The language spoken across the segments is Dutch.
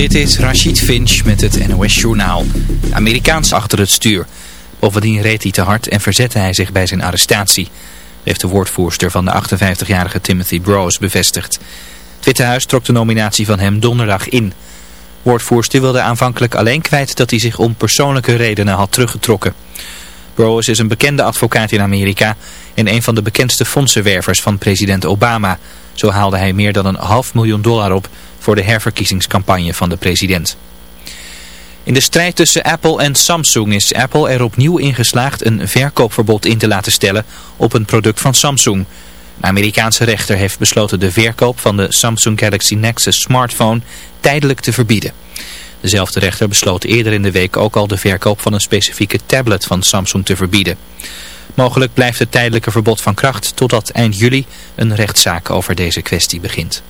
Dit is Rashid Finch met het NOS Journaal. Amerikaans achter het stuur. Bovendien reed hij te hard en verzette hij zich bij zijn arrestatie. Heeft de woordvoerster van de 58-jarige Timothy Brose bevestigd. Het Witte Huis trok de nominatie van hem donderdag in. Woordvoerster wilde aanvankelijk alleen kwijt dat hij zich om persoonlijke redenen had teruggetrokken. Brose is een bekende advocaat in Amerika en een van de bekendste fondsenwervers van president Obama. Zo haalde hij meer dan een half miljoen dollar op voor de herverkiezingscampagne van de president. In de strijd tussen Apple en Samsung is Apple er opnieuw ingeslaagd een verkoopverbod in te laten stellen op een product van Samsung. Een Amerikaanse rechter heeft besloten de verkoop van de Samsung Galaxy Nexus smartphone tijdelijk te verbieden. Dezelfde rechter besloot eerder in de week ook al de verkoop van een specifieke tablet van Samsung te verbieden. Mogelijk blijft het tijdelijke verbod van kracht totdat eind juli een rechtszaak over deze kwestie begint.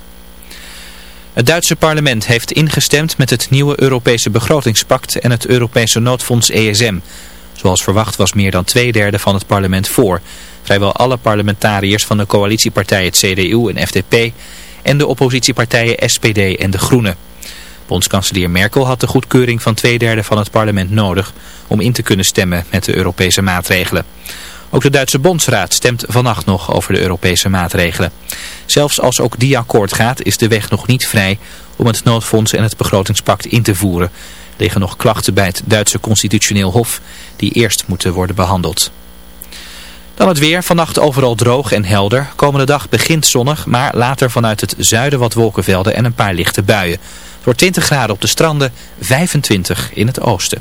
Het Duitse parlement heeft ingestemd met het nieuwe Europese begrotingspact en het Europese noodfonds ESM. Zoals verwacht was meer dan twee derde van het parlement voor. Vrijwel alle parlementariërs van de coalitiepartijen CDU en FDP en de oppositiepartijen SPD en de Groenen. Bondskanselier Merkel had de goedkeuring van twee derde van het parlement nodig om in te kunnen stemmen met de Europese maatregelen. Ook de Duitse Bondsraad stemt vannacht nog over de Europese maatregelen. Zelfs als ook die akkoord gaat is de weg nog niet vrij om het noodfonds en het begrotingspact in te voeren. Er liggen nog klachten bij het Duitse constitutioneel hof die eerst moeten worden behandeld. Dan het weer, vannacht overal droog en helder. Komende dag begint zonnig, maar later vanuit het zuiden wat wolkenvelden en een paar lichte buien. Door 20 graden op de stranden, 25 in het oosten.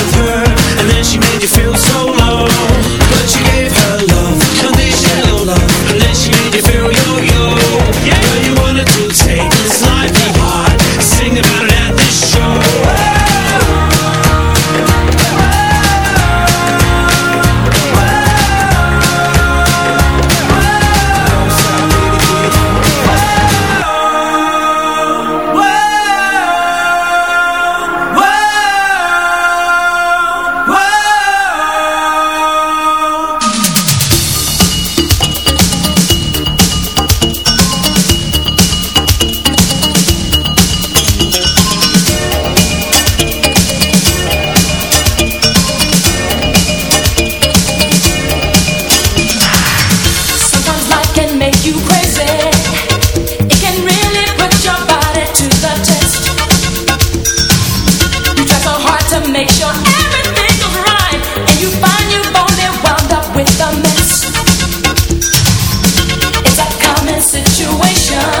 show.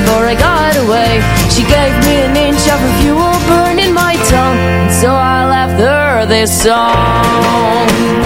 before I got away. She gave me an inch of her fuel burning my tongue. And so I left her this song.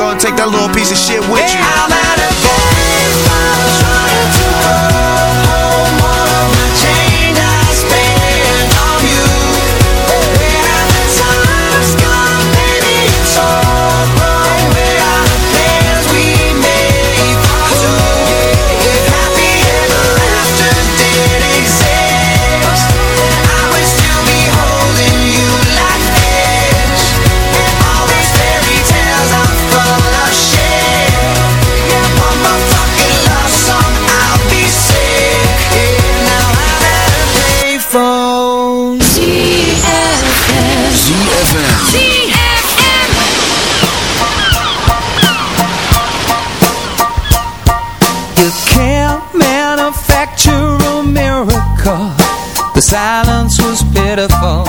and take that little piece of shit with you. I'm at a baseball trying to go silence was pitiful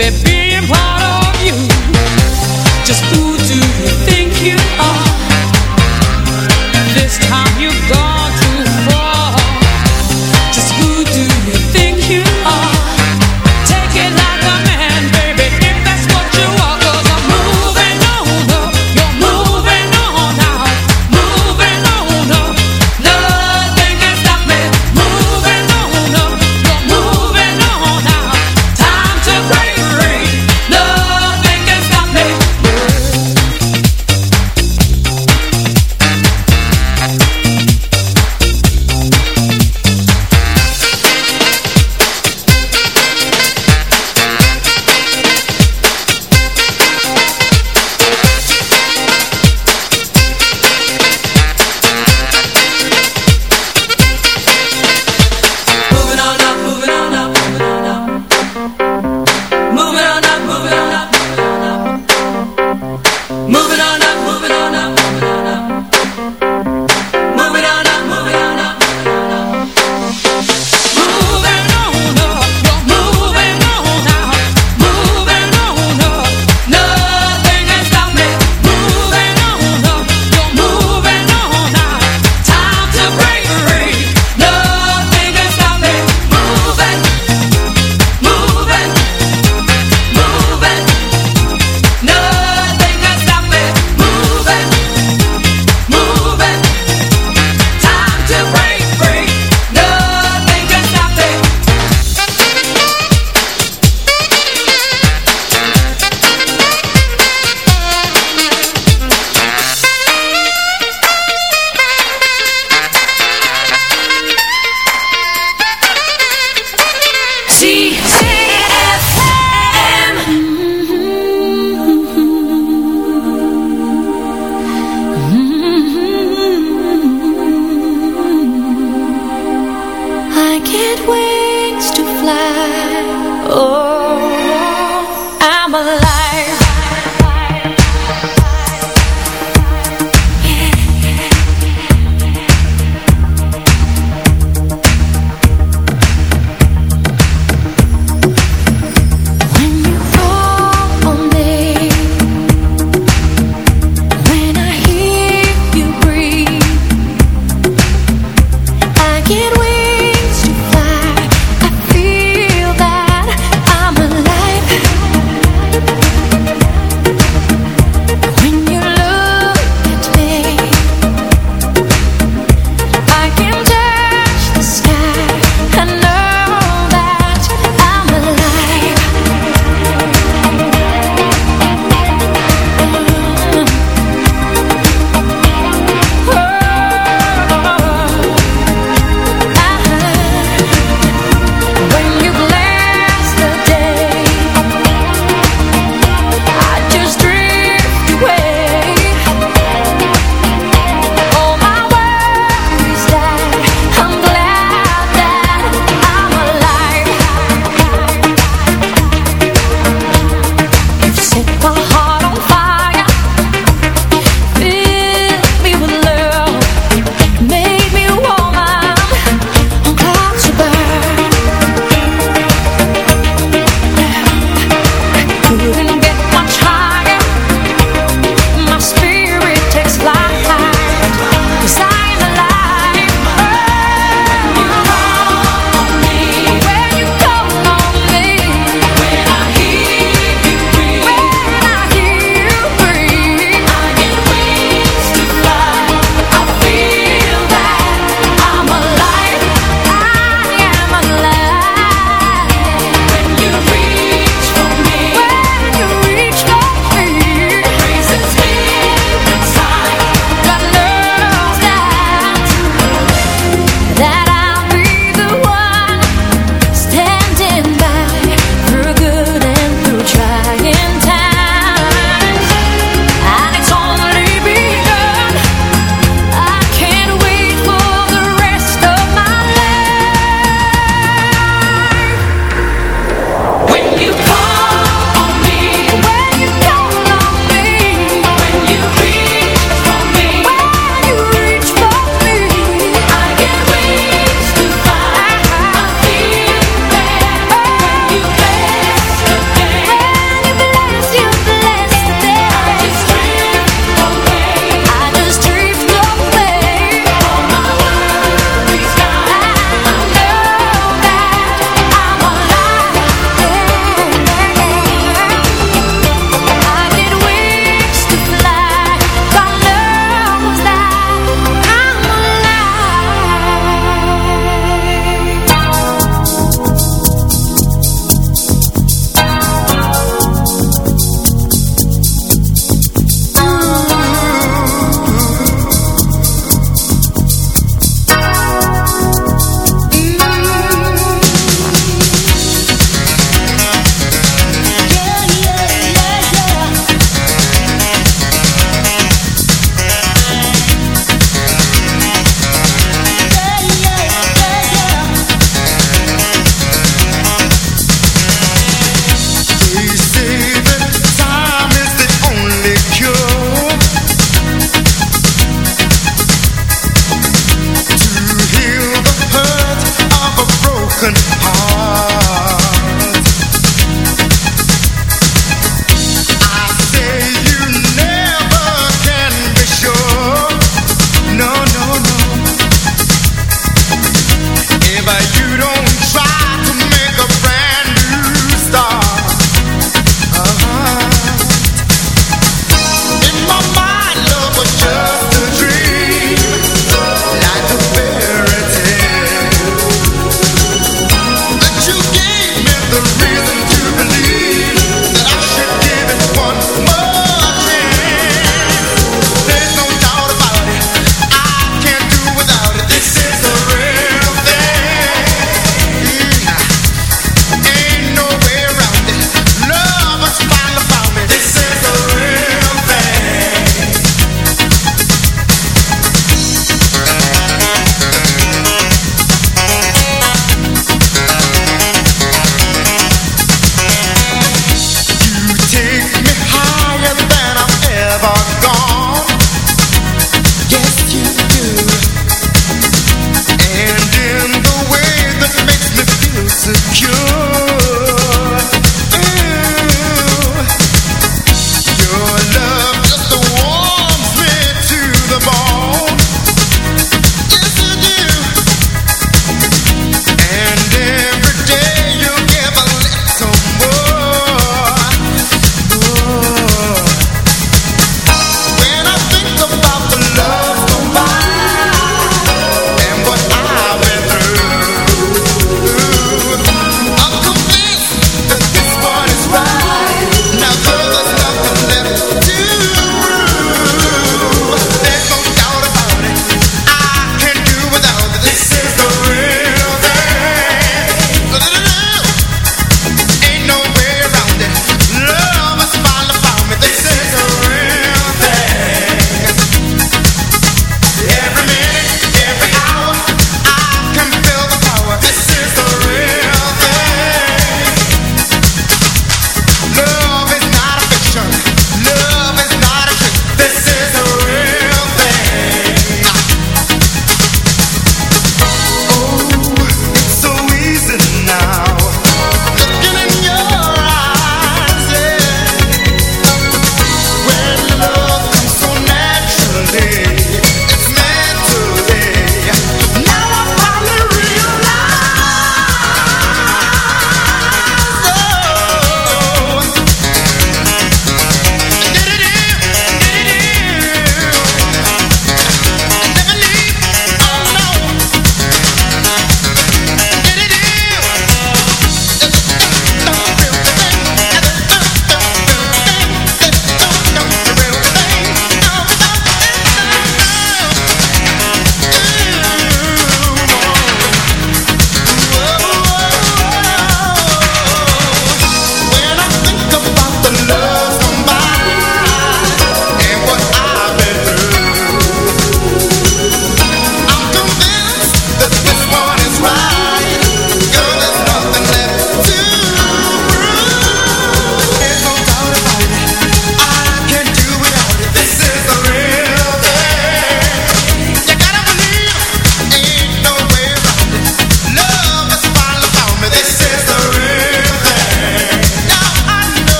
baby,